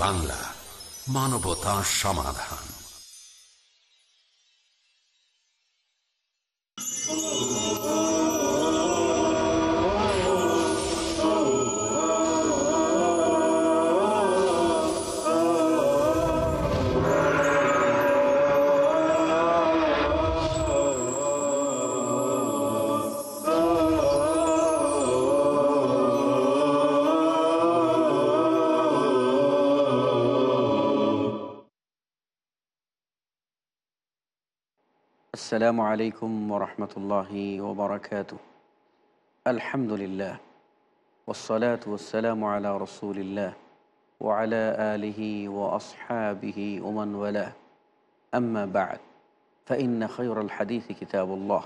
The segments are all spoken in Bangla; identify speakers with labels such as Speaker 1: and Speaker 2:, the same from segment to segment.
Speaker 1: বাংলা মানবতা সমাধান।
Speaker 2: السلام عليكم ورحمة الله وبركاته. الحمد لله والصلاة والسلام على رسول الله وعلى آله وأصحابه ومن والاه. أما بعد فإن خير الحديث كتاب الله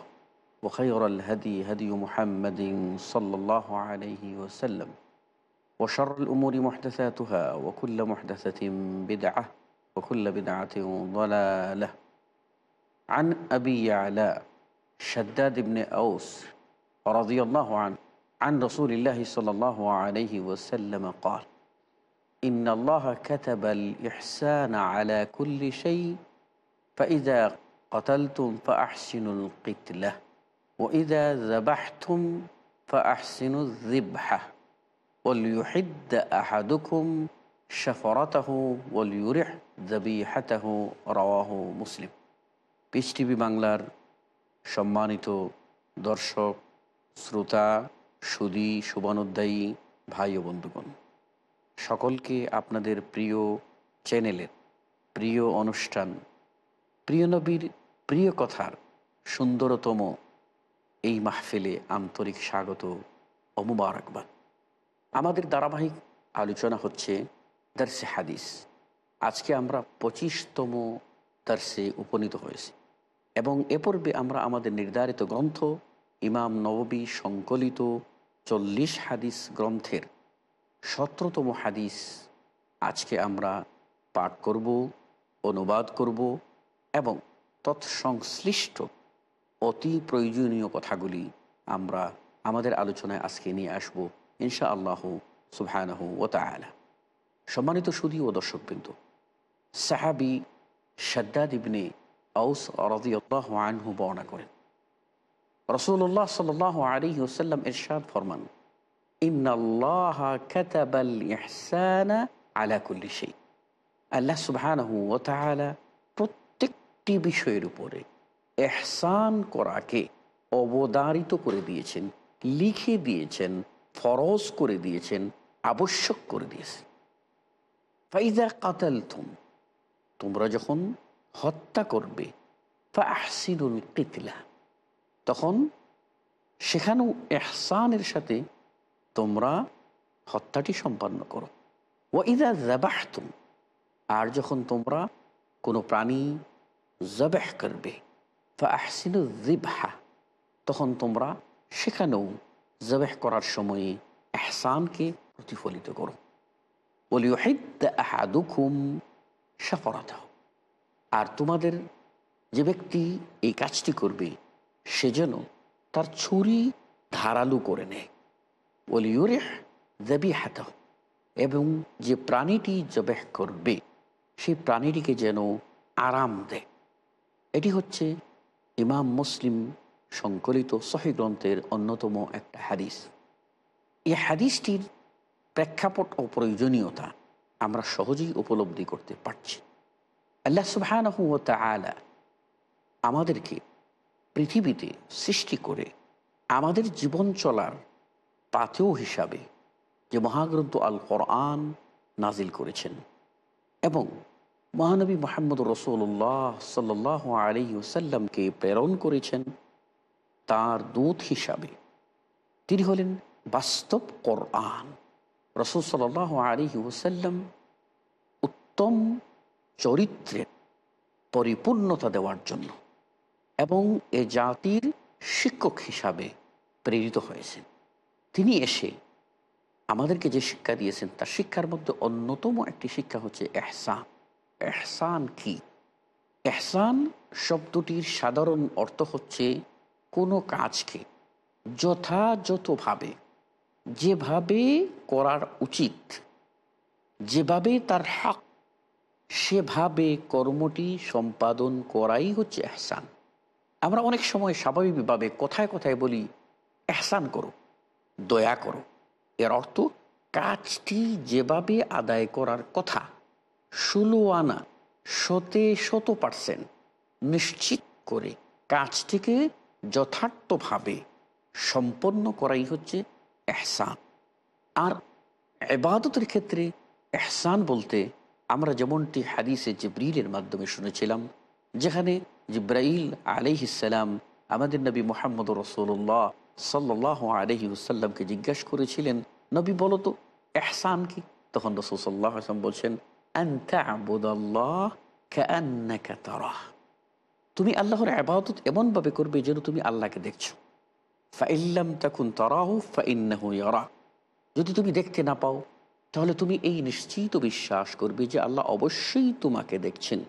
Speaker 2: وخير الهدي هدي محمد صلى الله عليه وسلم وشر الأمور محدثاتها وكل محدثة بدعة وكل بدعة ضلالة. عن أبي يعلى شداد بن أوس رضي الله عنه عن رسول الله صلى الله عليه وسلم قال إن الله كتب الإحسان على كل شيء فإذا قتلتم فأحسنوا القتلة وإذا ذبحتم فأحسنوا الذبحة وليحد أحدكم شفرته وليرح ذبيحته. رواه مسلم. পিস টিভি বাংলার সম্মানিত দর্শক, শ্রোতা সুদী শুভানুদ্দায়ী ভাই ও বন্ধুগণ, সকলকে আপনাদের প্রিয় চ্যানেলের প্রিয় অনুষ্ঠান, প্রিয় নবীর প্রিয় কথার সুন্দরতম এই মাহফিলে আন্তরিক স্বাগত ও মুবারকবাদ। আমাদের ধারাবাহিক আলোচনা হচ্ছে দার্সে হাদিস। আজকে আমরা পঁচিশতম দার্সে উপনীত হয়েছি। এবং এ পর্বে আমরা আমাদের নির্ধারিত গ্রন্থ ইমাম নববী সংকলিত চল্লিশ হাদিস গ্রন্থের সতেরোতম হাদিস আজকে আমরা পাঠ করব, অনুবাদ করব এবং তৎসংশ্লিষ্ট অতি প্রয়োজনীয় কথাগুলি আমরা আমাদের আলোচনায় আজকে নিয়ে আসব ইনশা আল্লাহ সুবহানাহ ও তালা সম্মানিত সুদী ও দর্শকবৃন্দ, সাহাবি সাদ্দাদ ইবনে আউস রদিয়াল্লাহ আনহু বর্ণনা করেন। রসুল্লাহ সাল আলী ওসাল্লাম ইরশাদ ফরমান আল্লাহ সুবহানাহু প্রত্যেকটি বিষয়ের উপরে এহসান করাকে অবদারিত করে দিয়েছেন, লিখে দিয়েছেন, ফরজ করে দিয়েছেন, আবশ্যক করে দিয়েছেন। ফাইজা কাতাল তোমরা যখন হত্যা করবে। আহসিনুল কিতলা। তখন সেখানেও এহসানের সাথে তোমরা হত্যাটি সম্পন্ন করো। ও ইদা জবাহতুম আর যখন তোমরা কোনো প্রাণী জবাহ করবে ফা আহসিনু জিবহা তখন তোমরা সেখানেও জবাহ করার সময়ে এহসানকে প্রতিফলিত করো। ওলিওহিদ আহাদুকুম সাফরাতাহ আর তোমাদের যে ব্যক্তি এই কাজটি করবে, সে যেন তার ছুরি ধারালু করে নেয়। ওলিউরেহ দেবী হাত এবং যে প্রাণীটি জবেহ করবে সেই প্রাণীটিকে যেন আরাম দেয়। এটি হচ্ছে ইমাম মুসলিম সংকলিত সহি গ্রন্থের অন্যতম একটা হাদিস। এই হাদিসটির প্রেক্ষাপট ও প্রয়োজনীয়তা আমরা সহজেই উপলব্ধি করতে পারছি। আল্লাহ সুবহান আলা আমাদেরকে পৃথিবীতে সৃষ্টি করে আমাদের জীবন চলার পাথেও হিসাবে যে মহাগ্রন্থ আল কোরআন নাজিল করেছেন এবং মহানবী মোহাম্মদ রসুল্লাহ সাল আলী ওসাল্লামকে প্রেরণ করেছেন, তার দূত হিসাবে। তিনি হলেন বাস্তব কোরআন। রসুল সাল আলী ওসাল্লাম উত্তম চরিত্রের পরিপূর্ণতা দেওয়ার জন্য এবং এ জাতির শিক্ষক হিসাবে প্রেরিত হয়েছেন। তিনি এসে আমাদেরকে যে শিক্ষা দিয়েছেন, তার শিক্ষার মধ্যে অন্যতম একটি শিক্ষা হচ্ছে এহসান। এহসান কি? এহসান শব্দটির সাধারণ অর্থ হচ্ছে কোনো কাজকে যথাযথভাবে, যেভাবে করার উচিত, যেভাবে তার হক সেভাবে কর্মটি সম্পাদন করাই হচ্ছে এহসান। আমরা অনেক সময় স্বাভাবিকভাবে কথায় কথায় বলি, এহসান করো, দয়া করো। এর অর্থ, কাজটি যেভাবে আদায় করার কথা ষোলো আনা শতে শত পার্সেন্ট নিশ্চিত করে কাজটিকে যথার্থভাবে সম্পন্ন করাই হচ্ছে এহসান। আর এবাদতের ক্ষেত্রে এহসান বলতে আমরা যেমনটি হাদিসে জিব্রিলের মাধ্যমে শুনেছিলাম, যেখানে জিব্রাইল আলিহিসাল্লাম আমাদের নবী মোহাম্মদ রসুল্লাহ সাল্লাহ আলহি হুসাল্লামকে জিজ্ঞাসা করেছিলেন, নবী, বলো তো, এহসান কি? তখন রসুল সাল্লাহ আসলাম বলছেন তুমি আল্লাহর আবাদত এমনভাবে করবে যেন তুমি আল্লাহকে দেখছ। ফাইল্লাম তখন তরাহু ফাইন্নাহু ইয়ারা যদি তুমি দেখতে না পাও তাহলে তুমি এই নিশ্চিত বিশ্বাস করবে যে আল্লাহ অবশ্যই তোমাকে দেখছেন।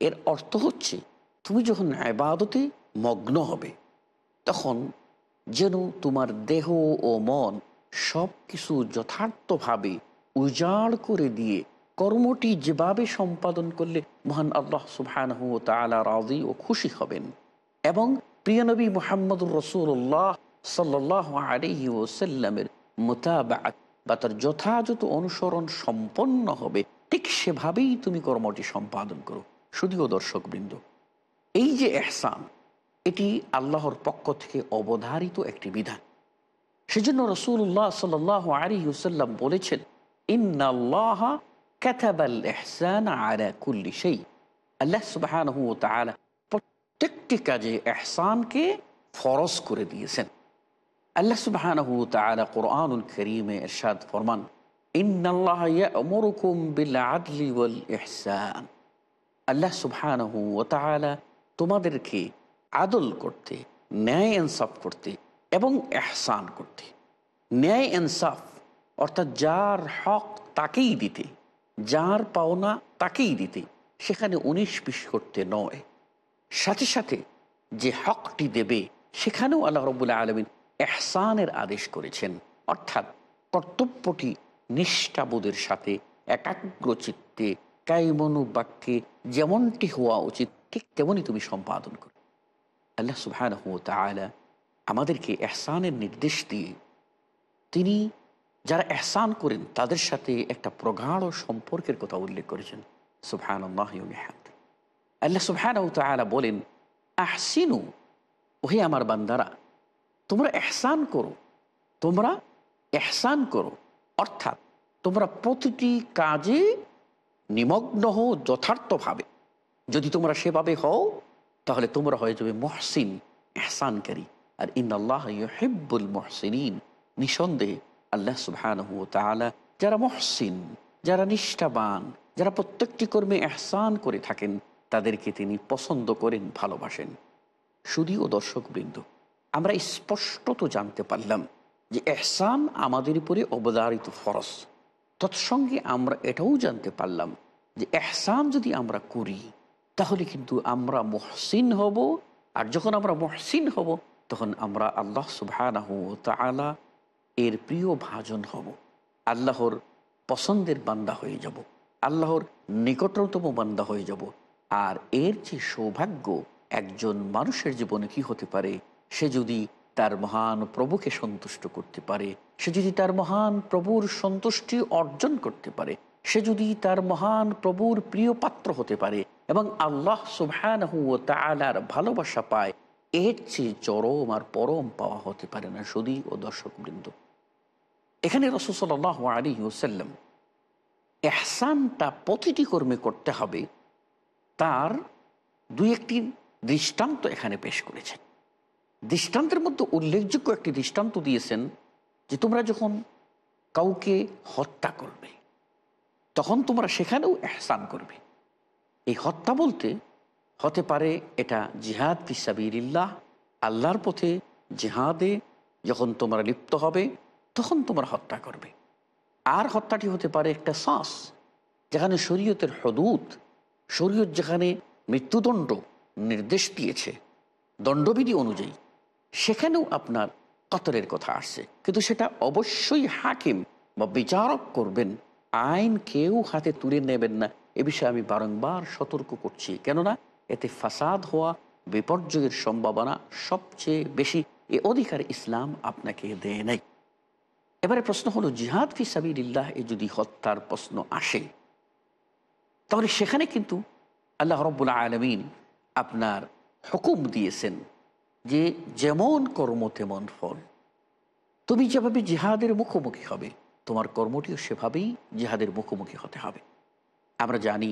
Speaker 2: এর অর্থ হচ্ছে, তুমি যখন আবাদতে মগ্ন হবে, তখন যেন তোমার দেহ ও মন সব কিছু যথার্থভাবে উজাড় করে দিয়ে কর্মটি যেভাবে সম্পাদন করলে মহান আল্লাহ সুবহানাহু তালা রাজি ও খুশি হবেন। এবং প্রিয়নবী মোহাম্মদুর রসুল্লাহ সাল্লাহ আলহি ওসাল্লামের মোতাবাক বা তার যথাযথ অনুসরণ সম্পন্ন হবে, ঠিক সেভাবেই তুমি কর্মটি সম্পাদন করো। শুধুও দর্শক বৃন্দ এই যে এহসান, এটি আল্লাহর পক্ষ থেকে অবধারিত একটি বিধান। সেজন্য রসুল্লাহ সাল আলী হুসাল্লাম বলেছেন ক্যাথাবাল এহসান প্রত্যেকটি কাজে এহসানকে ফরজ করে দিয়েছেন। আল্লাহ সুবাহ কোরআনুল করিমে এরশাদ ফরমান আল্লাহ সুবহানাহু তাআলা তোমাদেরকে আদল করতে, ন্যায় ইনসাফ করতে এবং এহসান করতে। ন্যায় ইনসাফ অর্থাৎ যার হক তাকেই দিতে, যার পাওনা তাকেই দিতে, সেখানে উনিশ বিশ করতে নয়। সাথে সাথে যে হকটি দেবে, সেখানেও আল্লাহ রবুল্লাহ আলমিন এহসানের আদেশ করেছেন। অর্থাৎ কর্তব্যটি নিষ্ঠাবোধের সাথে একাগ্র চিত্তে কাইমনু বাক্যে যেমনটি হওয়া উচিত, ঠিক তেমনই তুমি সম্পাদন করো। আল্লাহ সুবহান আমাদেরকে এহসানের নির্দেশ দিয়ে তিনি যারা এহসান করেন, তাদের সাথে একটা প্রগাঢ় সম্পর্কের কথা উল্লেখ করেছেন। সুবহান আল্লাহ সুবহান বলেন, আহসিনু, ওহে আমার বান্দারা তোমরা এহসান করো। তোমরা এহসান করো। অর্থাৎ তোমরা প্রতিটি কাজে নিমগ্ন হও যথার্থভাবে। যদি তোমরা সেভাবে হও, তাহলে তোমরা হয়ে যাবে মহসিন, এহসানকারী। আর ইন আল্লাহ হেব্বুল মহসিন নিঃসন্দেহে আল্লাহ সুবহান যারা মহসিন, যারা নিষ্ঠাবান, যারা প্রত্যেকটি কর্মে এহসান করে থাকেন, তাদেরকে তিনি পছন্দ করেন, ভালোবাসেন। শুধুও দর্শকবৃন্দ আমরা স্পষ্টত জানতে পারলাম যে এহসান আমাদের উপরে অবদারিত ফরস তৎসঙ্গে আমরা এটাও জানতে পারলাম যে এহসান যদি আমরা করি, তাহলে কিন্তু আমরা মহসিন হব। আর যখন আমরা মহসিন হব, তখন আমরা আল্লাহ সুবাহ তালা এর প্রিয় ভাজন হব। আল্লাহর পছন্দের বান্দা হয়ে যাব। আল্লাহর নিকটতম বান্দা হয়ে যাব। আর এর যে সৌভাগ্য একজন মানুষের জীবনে কি হতে পারে? সে যদি তার মহান প্রভুকে সন্তুষ্ট করতে পারে, সে যদি তার মহান প্রভুর সন্তুষ্টি অর্জন করতে পারে, সে যদি তার মহান প্রভুর প্রিয় পাত্র হতে পারে এবং আল্লাহ সুবহান তালার ভালোবাসা পায়, এর চেয়ে চরম আর পরম পাওয়া হতে পারে না সুদী ও দর্শক বৃন্দ এখানে রসুসাল্লাহ আলী ওসাল্লাম এহসানটা প্রতিটি কর্মে করতে হবে, তার দুই একটি দৃষ্টান্ত এখানে পেশ করেছেন। দৃষ্টান্তের মধ্যে উল্লেখযোগ্য একটি দৃষ্টান্ত দিয়েছেন যে তোমরা যখন কাউকে হত্যা করবে, তখন তোমরা সেখানেও এহসান করবে। এই হত্যা বলতে হতে পারে এটা জিহাদ ফিসাবিল্লাহ আল্লাহর পথে জেহাদে যখন তোমরা লিপ্ত হবে, তখন তোমরা হত্যা করবে। আর হত্যাটি হতে পারে একটা শ্বাস যেখানে শরীয়তের হদুদ, শরীয়ত যেখানে মৃত্যুদণ্ড নির্দেশ দিয়েছে, দণ্ডবিধি অনুযায়ী। সেখানেও আপনার কতরের কথা আসছে। কিন্তু সেটা অবশ্যই হাকিম বা বিচারক করবেন। আইন কেউ হাতে তুলে নেবেন না। এ বিষয়ে আমি বারংবার সতর্ক করছি। কেননা এতে ফাসাদ হওয়া বিপর্যয়ের সম্ভাবনা সবচেয়ে বেশি। এ অধিকার ইসলাম আপনাকে দেয় নাই। এবারে প্রশ্ন হলো, জিহাদ ফি সাবিল্লাহ এ যদি হত্যার প্রশ্ন আসে, তাহলে সেখানে কিন্তু আল্লাহ রব্বুল আলমিন আপনার হুকুম দিয়েছেন। যে যেমন কর্ম তেমন ফল। তুমি যেভাবে জিহাদের মুখোমুখি হবে, তোমার কর্মটিও সেভাবেই জিহাদের মুখোমুখি হতে হবে। আমরা জানি,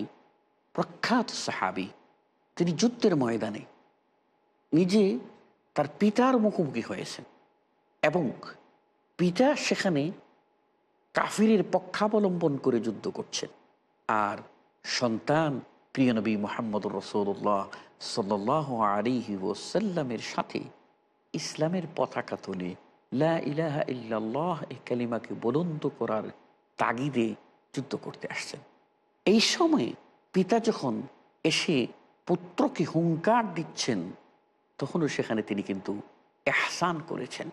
Speaker 2: প্রখ্যাত সাহাবি, তিনি যুদ্ধের ময়দানে নিজে তার পিতার মুখোমুখি হয়েছেন এবং পিতা সেখানে কাফিরের পক্ষাবলম্বন করে যুদ্ধ করছেন। আর সন্তান প্রিয়নবী মোহাম্মদ রসৌল্লাহ সাল্লাহ আলিহি ওসাল্লামের সাথে ইসলামের পতাকা তুলে লা ইলাহা এই কালিমাকে বলন্দ করার তাগিদে যুদ্ধ করতে আসছেন। এই সময়ে পিতা যখন এসে পুত্রকে হুঙ্কার দিচ্ছেন, তখনও সেখানে তিনি কিন্তু এহসান করেছেন।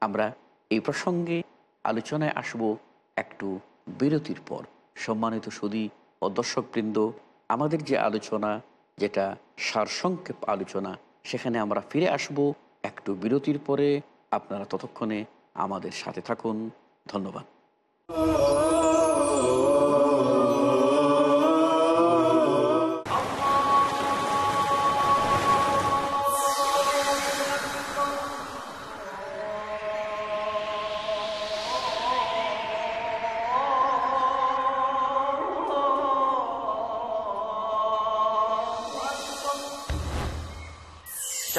Speaker 2: আমরা এই প্রসঙ্গে আলোচনায় আসব একটু বিরতির পর। সম্মানিত সুদী ও দর্শকবৃন্দ, আমাদের যে আলোচনা যেটা সারসংক্ষেপ আলোচনা, সেখানে আমরা ফিরে আসব একটু বিরতির পরে। আপনারা ততক্ষণে আমাদের সাথে থাকুন। ধন্যবাদ।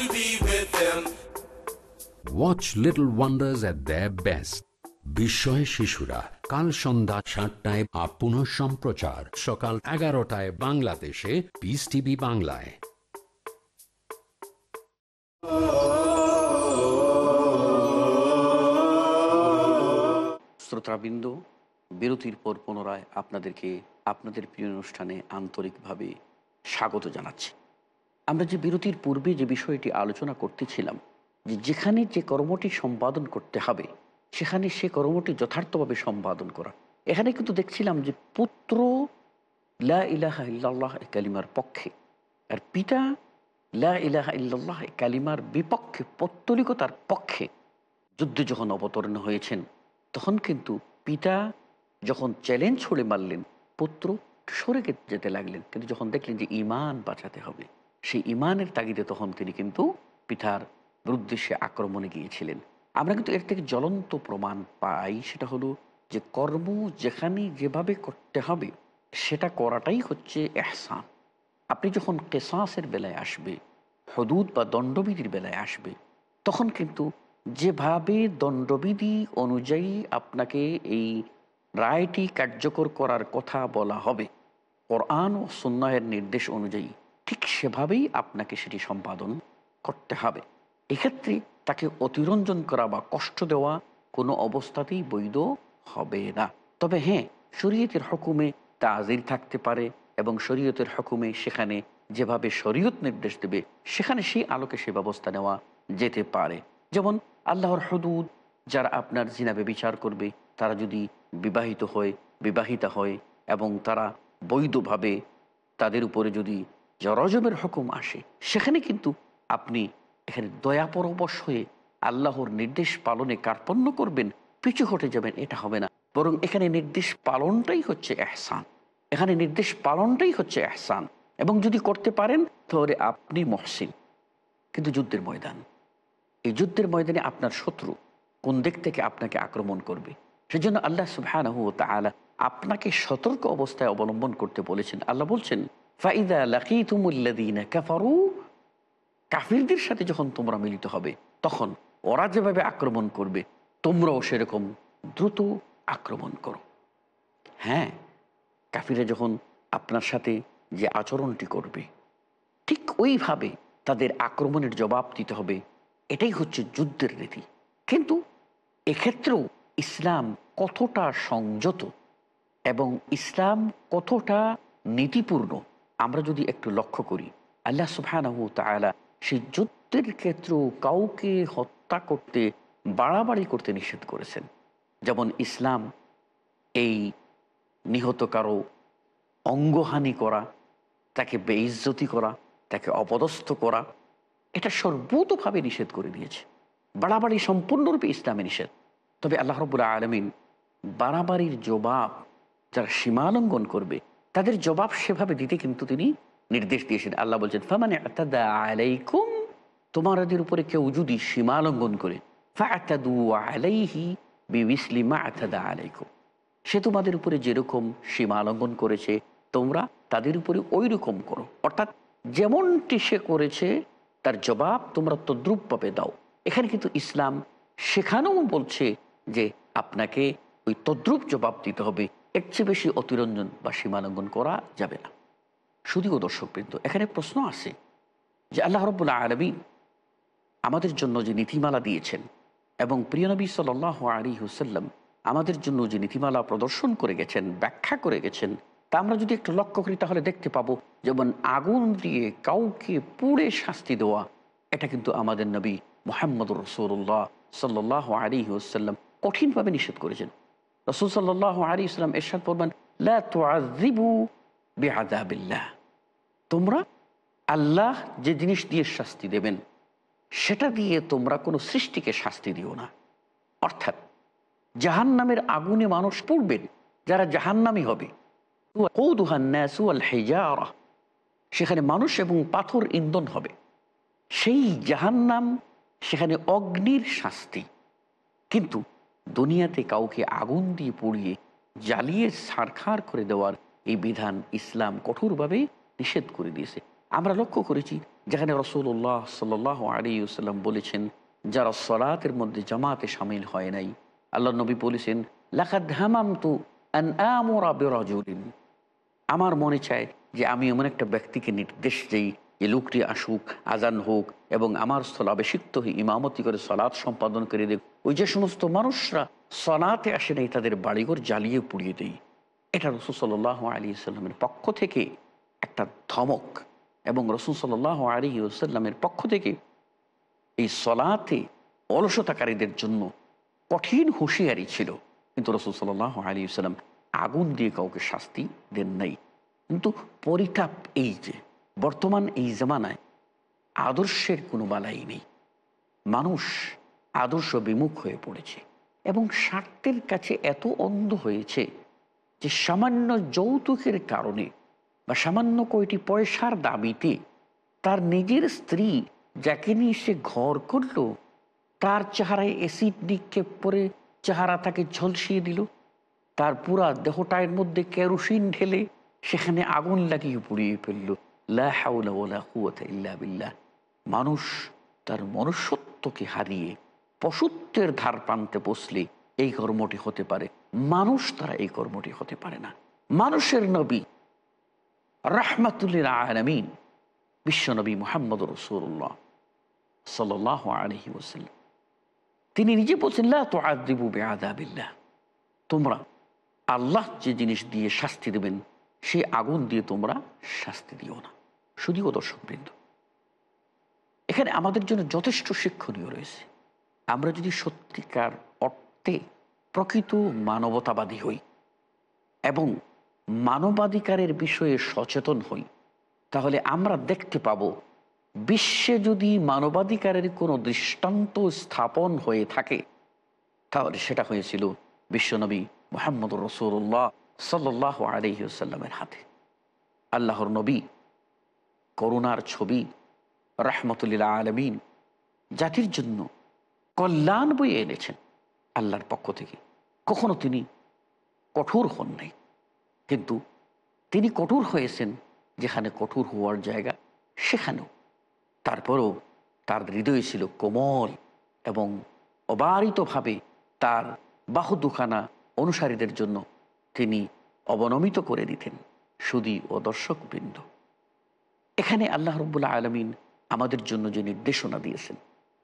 Speaker 3: To be with them.
Speaker 1: Watch Little Wonders at the best বিস্ময় শিশুরা কাল সন্ধ্যা সাতটায় আপ পুনঃ সম্প্রচার সকাল এগারোটায় বাংলাদেশে পিস টিভি বাংলায়।
Speaker 2: শ্রোতাবৃন্দ বিরতির পর পুনরায় আপনাদেরকে আপনাদের প্রিয় অনুষ্ঠানে আন্তরিকভাবে স্বাগত জানাচ্ছি। আমরা যে বিরতির পূর্বে যে বিষয়টি আলোচনা করতেছিলাম, যে যেখানে যে কর্মটি সম্পাদন করতে হবে, সেখানে সে কর্মটি যথার্থভাবে সম্পাদন করা। এখানে কিন্তু দেখছিলাম যে পুত্র লা ইলাহা ইল্লাল্লাহ কালিমার পক্ষে আর পিতা লা ইলাহা ইল্লাল্লাহ কালিমার বিপক্ষে, পত্তলিকতার পক্ষে যুদ্ধে যখন অবতরণ হয়েছেন, তখন কিন্তু পিতা যখন চ্যালেঞ্জ ছুড়ে মারলেন, পুত্র সরে যেতে লাগলেন। কিন্তু যখন দেখলেন যে ইমান বাঁচাতে হবে সেই ইমানের তাগিদে তখন তিনি কিন্তু বিরুদ্ধে সে আক্রমণে গিয়েছিলেন। আমরা কিন্তু এর থেকে জ্বলন্ত প্রমাণ পাই, সেটা হলো যে কর্ম যেখানে যেভাবে করতে হবে, সেটা করাটাই হচ্ছে এহসান। আপনি যখন কেসাসের বেলায় আসবে, হদুদ বা দণ্ডবিধির বেলায় আসবে, তখন কিন্তু যেভাবে দণ্ডবিধি অনুযায়ী আপনাকে এই রায়টি কার্যকর করার কথা বলা হবে, কোরআন ও সুন্নাহের নির্দেশ অনুযায়ী ঠিক সেভাবেই আপনাকে সেটি সম্পাদন করতে হবে। এক্ষেত্রে তাকে অতিরঞ্জন করা বা কষ্ট দেওয়া কোনো অবস্থাতেই বৈধ হবে না। তবে হ্যাঁ শরীয়তের হুকুমে তাজির থাকতে পারে এবং শরীয়তের হুকুমে সেখানে যেভাবে শরীয়ত নির্দেশ দেবে, সেখানে সেই আলোকে সে ব্যবস্থা নেওয়া যেতে পারে। যেমন আল্লাহর হদুদ, যারা আপনার জিনাবে বিচার করবে, তারা যদি বিবাহিত হয়, বিবাহিতা হয় এবং তারা বৈধভাবে তাদের উপরে যদি জরজমের হুকুম আসে, সেখানে কিন্তু আপনি এখানে দয়াপরবশ হয়ে আল্লাহর নির্দেশ পালনে কার্পণ্য করবেন, পিছু হটে যাবেন, এটা হবে না। বরং এখানে নির্দেশ পালনটাই হচ্ছে এহসান। এখানে নির্দেশ পালনটাই হচ্ছে এহসান। এবং যদি করতে পারেন, তাহলে আপনি মহসিন। কিন্তু যুদ্ধের ময়দান, এই যুদ্ধের ময়দানে আপনার শত্রু কোন দিক থেকে আপনাকে আক্রমণ করবে? সেজন্য আল্লাহ তাআলা আপনাকে সতর্ক অবস্থায় অবলম্বন করতে বলেছেন। আল্লাহ বলছেন ফাইদা লাকিতুমুল্লাযীনা কাফারু, কাফিরদের সাথে যখন তোমরা মিলিত হবে, তখন ওরা যেভাবে আক্রমণ করবে, তোমরাও সেরকম দ্রুত আক্রমণ করো। হ্যাঁ কাফিরা যখন আপনার সাথে যে আচরণটি করবে, ঠিক ওইভাবে তাদের আক্রমণের জবাব দিতে হবে, এটাই হচ্ছে যুদ্ধের রীতি। কিন্তু এক্ষেত্রেও ইসলাম কতটা সংযত এবং ইসলাম কতটা নীতিপূর্ণ আমরা যদি একটু লক্ষ্য করি, আল্লাহ সুবহানাহু তাআলা সেই যুদ্ধের ক্ষেত্রেও কাউকে হত্যা করতে, বাড়াবাড়ি করতে নিষেধ করেছেন। যেমন ইসলাম, এই নিহত কারও অঙ্গহানি করা, তাকে বেইজ্জতি করা, তাকে অপদস্থ করা, এটা সর্বতভাবে নিষেধ করে দিয়েছে। বাড়াবাড়ি সম্পূর্ণরূপে ইসলামে নিষেধ। তবে আল্লাহ রবুল্লা আলমিন বাড়াবাড়ির জবাব যারা সীমালঙ্ঘন করবে তাদের জবাব সেভাবে দিতে কিন্তু তিনি নির্দেশ দিয়েছেন। আল্লাহ বলছেন, ফামানে আতাদা আলাইকুম, তোমাদের উপরে কেউ যদি সীমা সীমালঙ্ঘন করে। আলাইহি আলাইকুম, সে তোমাদের উপরে যেরকম সীমা লঙ্ঘন করেছে, তোমরা তাদের উপরে ওই রকম করো। অর্থাৎ যেমনটি সে করেছে, তার জবাব তোমরা তদ্রুপভাবে দাও। এখানে কিন্তু ইসলাম সেখানেও বলছে যে আপনাকে ওই তদ্রুপ জবাব দিতে হবে। এর চেয়ে বেশি অতিরঞ্জন বা সীমালঙ্ঘন করা যাবে না। শুধুও দর্শকবৃন্দ। এখানে প্রশ্ন আছে যে আল্লাহ রব্বুল্লা আলমী আমাদের জন্য যে নীতিমালা দিয়েছেন এবং প্রিয় নবী সাল আলী হুসাল্লাম আমাদের জন্য যে নীতিমালা প্রদর্শন করে গেছেন, ব্যাখ্যা করে গেছেন, তা আমরা যদি একটু লক্ষ্য করি তাহলে দেখতে পাবো যেমন আগুন দিয়ে কাউকে পুড়ে শাস্তি দেওয়া, এটা কিন্তু আমাদের নবী মোহাম্মদ রসুল্লাহ সাল্লাহ আলী হুসাল্লাম কঠিনভাবে নিষেধ করেছেন। রসুল সাল্লাহ আলী ইসলাম এরশাদ পড়বেন, লা তুআযিবু বিআযাবিল্লাহ। তোমরা আল্লাহ যে জিনিস দিয়ে শাস্তি দেবেন, সেটা দিয়ে তোমরা কোনো সৃষ্টিকে শাস্তি দিও না। অর্থাৎ জাহান নামের আগুনে মানুষ পড়বেন, যারা জাহান্নামি হবে। সেখানে মানুষ এবং পাথর ইন্ধন হবে। সেই জাহান্নাম, সেখানে অগ্নির শাস্তি। কিন্তু দুনিয়াতে কাউকে আগুন দিয়ে পুড়িয়ে জ্বালিয়ে ছাড়খাড় করে দেওয়ার এই বিধান ইসলাম কঠোরভাবে নিষেধ করে দিয়েছে। আমরা লক্ষ্য করেছি, যেখানে রসুল্লাহ সাল আলী সাল্লাম বলেছেন, যারা সলাতের মধ্যে জামাতে সামিল হয় নাই আল্লাহ নবী বলেছেন লাখাদ হামাম তু আমার মনে চায় যে আমি এমন একটা ব্যক্তিকে নির্দেশ দিই যে লোকটি আসুক, আজান হোক এবং আমার স্থলাভিষিক্ত হয়ে ইমামতি করে সলাৎ সম্পাদন করে দেখ। ওই যে সমস্ত মানুষরা সলাতে আসে নাই, তাদের বাড়িঘর জ্বালিয়ে পুড়িয়ে দেই। এটা রসুল সাল্লাহ আলী সাল্লামের পক্ষ থেকে একটা ধমক এবং রসুল সাল্লাহ আলী সাল্লামের পক্ষ থেকে এই সলাতে অলসতাকারীদের জন্য কঠিন হুঁশিয়ারি ছিল। কিন্তু রসুল সাল্লাহ আলী সাল্লাম আগুন দিয়ে কাউকে শাস্তি দেন নাই। কিন্তু পরিতাপ এই যে বর্তমান এই জামানায় আদর্শের কোনো বালাই নেই। মানুষ আদর্শ বিমুখ হয়ে পড়েছে এবং স্বার্থের কাছে এত অন্ধ হয়েছে যে সামান্য যৌতুকের কারণে বা সামান্য কয়টি পয়সার দাবিতে তার নিজের স্ত্রী যাকে নিয়ে সে ঘর করল, তার চেহারায় অ্যাসিড নিক্ষেপ করে চেহারা তাকে ঝলসিয়ে দিল, তার পুরা দেহটায়ের মধ্যে কেরোসিন ঢেলে সেখানে আগুন লাগিয়ে পুড়িয়ে ফেলল। বিল্লাহ। মানুষ তার মনুষ্যত্বকে হারিয়ে পশুত্বের ধার প্রান্তে বসলে এই কর্মটি হতে পারে। মানুষ তারা এই কর্মটি হতে পারে না। মানুষের নবী রাহমাতুল্লিল আলমিন বিশ্বনবী মোহাম্মদ রসুল্লাহ সাল আলহি ওসাল্লাম তিনি নিজে বলছেন আদিবু বেআদাবিল্লাহ তোমরা আল্লাহ যে জিনিস দিয়ে শাস্তি দেবেন, সেই আগুন দিয়ে তোমরা শাস্তি দিও না। শুধুও দর্শকবৃন্দ। এখানে আমাদের জন্য যথেষ্ট শিক্ষণীয় রয়েছে। আমরা যদি সত্যিকার অর্থে প্রকৃত মানবতাবাদী হই এবং মানবাধিকারের বিষয়ে সচেতন হই, তাহলে আমরা দেখতে পাব বিশ্বে যদি মানবাধিকারের কোনো দৃষ্টান্ত স্থাপন হয়ে থাকে, তাহলে সেটা হয়েছিল বিশ্বনবী মোহাম্মদ রসুল্লাহ সাল্লাহ আলহিউসাল্লামের হাতে। আল্লাহর নবী করুণার ছবি রহমতুল্লাহ আলমিন, জাতির জন্য কল্যাণ বই এনেছেন আল্লাহর পক্ষ থেকে। কখনো তিনি কঠোর হন নাই। কিন্তু তিনি কঠোর হয়েছেন যেখানে কঠোর হওয়ার জায়গা, সেখানেও। তারপরও তার হৃদয় ছিল কোমল এবং অবারিতভাবে তার বাহু দুখানা অনুসারীদের জন্য তিনি অবনমিত করে দিতেন সুদী ও দর্শকবৃন্দ। এখানে আল্লাহ রব্বুল্লাহ আলমিন আমাদের জন্য যে নির্দেশনা দিয়েছেন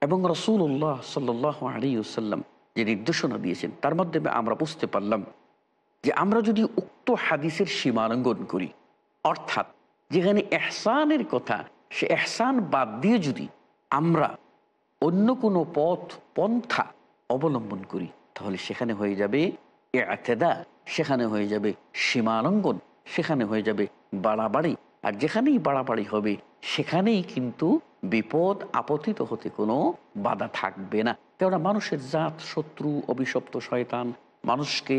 Speaker 2: এবং রসুল্লাহ সাল্লাহ আলিউসাল্লাম যে নির্দেশনা দিয়েছেন, তার মাধ্যমে আমরা বুঝতে পারলাম যে আমরা যদি উক্ত হাদিসের সীমালঙ্ঘন করি, অর্থাৎ যেখানে এহসানের কথা, সে এহসান বাদ দিয়ে যদি আমরা অন্য কোনো পথ, পন্থা অবলম্বন করি, তাহলে সেখানে হয়ে যাবে এতেদা সেখানে হয়ে যাবে সীমালঙ্ঘন, সেখানে হয়ে যাবে বাড়াবাড়ি আর যেখানেই বাড়াবাড়ি হবে, সেখানেই কিন্তু বিপদ আপতিত হতে কোনো বাধা থাকবে না। কেননা মানুষের জাত, শত্রু, অভিশপ্ত শয়তান মানুষকে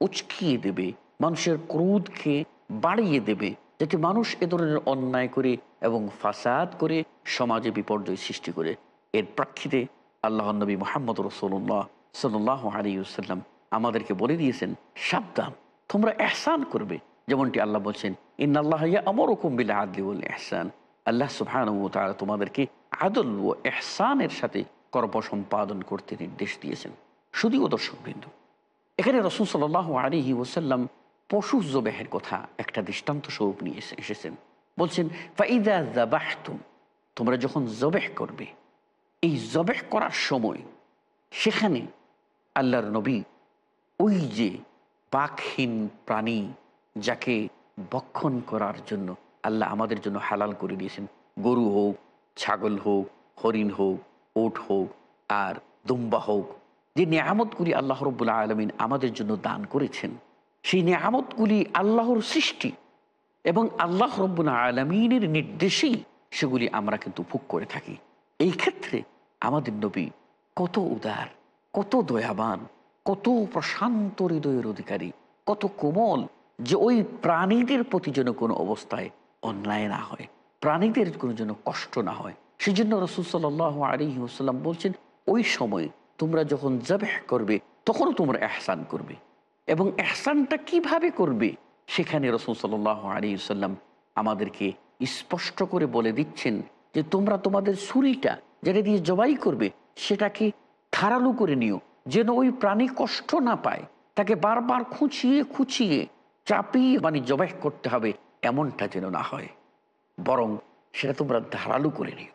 Speaker 2: উচকিয়ে দেবে, মানুষের ক্রোধকে বাড়িয়ে দেবে, যাতে মানুষ এ ধরনের অন্যায় করে এবং ফাসাদ করে সমাজে বিপর্যয় সৃষ্টি করে। এর প্রাক্ষিতে আল্লাহ নবী মোহাম্মদ রসোল্লাহ সাল্লাহ আলিউসাল্লাম আমাদেরকে বলে দিয়েছেন, সাবধান, তোমরা এহসান করবে যেমনটি আল্লাহ বলছেন ইন আল্লাহ আমার কুম্বিল আদলিউল এহসান আল্লাহ সুবহান তারা তোমাদেরকে আদল ও এহসানের সাথে কর্ম সম্পাদন করতে নির্দেশ দিয়েছেন। শুধুও দর্শকবৃন্দ, এখানে রসুল সাল আলিহি ওসাল্লাম পশু জবেহের কথা একটা দৃষ্টান্ত স্বরূপ নিয়ে এসেছেন। বলছেন, ফাইদা জাবাহতুম তোমরা যখন জবেহ করবে, এই জবেহ করার সময় সেখানে আল্লাহর নবী ওই যে পাকহীন প্রাণী যাকে বক্ষণ করার জন্য আল্লাহ আমাদের জন্য হালাল করে দিয়েছেন। গরু হোক, ছাগল হোক, হরিণ হোক, ওট হোক, আর দুম্বা হোক। যে নিয়ামতগুলি আল্লাহ রব্বুল্লা আলমিন আমাদের জন্য দান করেছেন, সেই নিয়ামতগুলি আল্লাহর সৃষ্টি এবং আল্লাহ রব্বুল্লা আলমিনের নির্দেশেই সেগুলি আমরা কিন্তু ভোগ করে থাকি। এই ক্ষেত্রে আমাদের নবী কত উদার, কত দয়াবান, কত প্রশান্ত হৃদয়ের অধিকারী, কত কোমল যে ওই প্রাণীদের প্রতি যেন কোনো অবস্থায় অন্যায় না হয়, প্রাণীদের কোনো যেন কষ্ট না হয়। সেই জন্য রসুল সাল আলী বলছেন, ওই সময় তোমরা যখন জবেহ করবে, তখনও তোমরা এহসান করবে। এবং এহসানটা কীভাবে করবে? সেখানে রসুল সাল্লাহ আলী আমাদেরকে স্পষ্ট করে বলে দিচ্ছেন যে, তোমরা তোমাদের ছুরিটা যেটা দিয়ে জবাই করবে, সেটাকে ধারালো করে নিও। যেন ওই প্রাণী কষ্ট না পায়, তাকে বারবার খুঁচিয়ে খুঁচিয়ে চাপিয়ে মানে জবাই করতে হবে, এমনটা যেন না হয়। বরং সেটা তোমরা ধারালু করে নিও।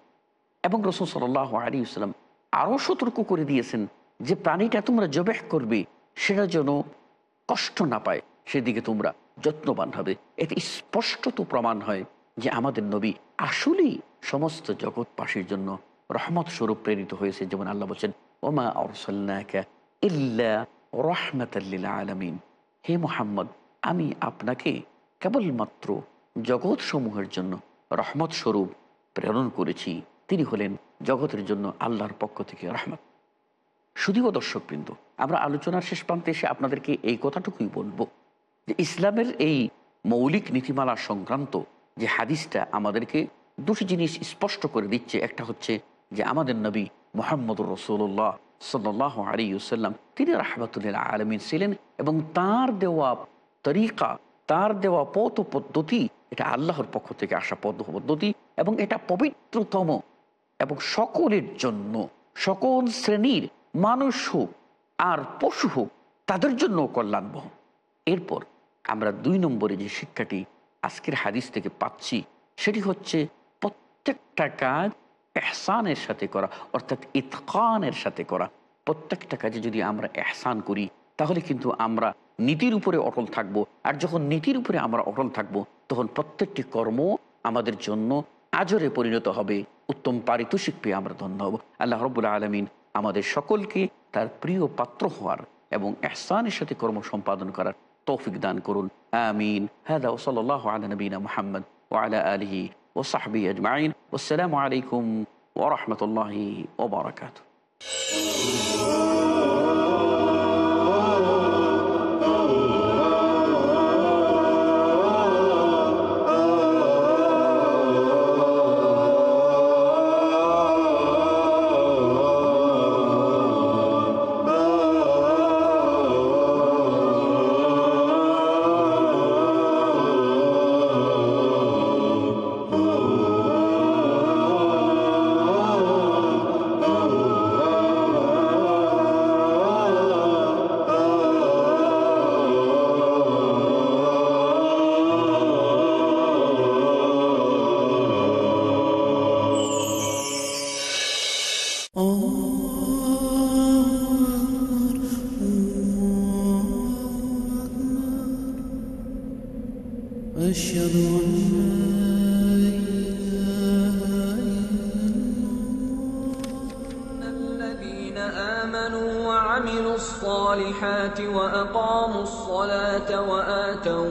Speaker 2: এবং রসুল সাল আলী ইসলাম আরও সতর্ক করে দিয়েছেন যে প্রাণীটা তোমরা জবেহ করবে, সেটা যেন কষ্ট না পায়, সেদিকে তোমরা যত্নবান হবে। এতে স্পষ্টত প্রমাণ হয় যে আমাদের নবী আসলেই সমস্ত জগৎবাসীর জন্য রহমত স্বরূপ প্রেরিত হয়েছে। যেমন আল্লাহ বলছেন, ওমা ইল্লা রহমতাল্লিল আলমিন। হে মোহাম্মদ আমি আপনাকে কেবলমাত্র জগৎ সমূহের জন্য রহমত স্বরূপ প্রেরণ করেছি। তিনি হলেন জগতের জন্য আল্লাহর পক্ষ থেকে রহমত। শুধুও দর্শকবৃন্দ, আমরা আলোচনার শেষ প্রান্তে এসে আপনাদেরকে এই কথাটুকুই বলব যে ইসলামের এই মৌলিক নীতিমালা সংক্রান্ত যে হাদিসটা আমাদেরকে দুটি জিনিস স্পষ্ট করে দিচ্ছে, একটা হচ্ছে যে আমাদের নবী মোহাম্মদুর রসুল্লাহ সাল্লাহ আলী সাল্লাম তিনি রাহমাতুল্লাহ আলমিন ছিলেন এবং তার দেওয়া তরিকা, তার দেওয়া পথ পদ্ধতি, এটা আল্লাহর পক্ষ থেকে আসা পদ পদ্ধতি এবং এটা পবিত্রতম এবং সকলের জন্য, সকল শ্রেণির মানুষ হোক আর পশু হোক, তাদের জন্য কল্যাণবহ। এরপর আমরা দুই নম্বরে যে শিক্ষাটি আজকের হাদিস থেকে পাচ্ছি, সেটি হচ্ছে প্রত্যেকটা কাজ এহসানের সাথে করা, অর্থাৎ ইতকানের সাথে করা। প্রত্যেকটা কাজে যদি আমরা এহসান করি, তাহলে কিন্তু আমরা নীতির উপরে অটল থাকব। আর যখন নীতির উপরে আমরা অটল থাকব, তখন প্রত্যেকটি কর্ম আমাদের জন্য আজরে পরিণত হবে। উত্তম পারিতোষিক পেয়ে আমরা ধন্য হব। আল্লাহ রবুল্লা আলমিন আমাদের সকলকে তার প্রিয় পাত্র হওয়ার এবং এহসানের সাথে কর্ম সম্পাদন করার তৌফিক দান করুন। আমিন। হাদা ওসল্লাহ আলা নবীনা মোহাম্মদ ওয়ালা আলহি ওসাহবি আজমাইন। আসসালামু আলাইকুম ওরহমতুল্লাহি ওবরাকাত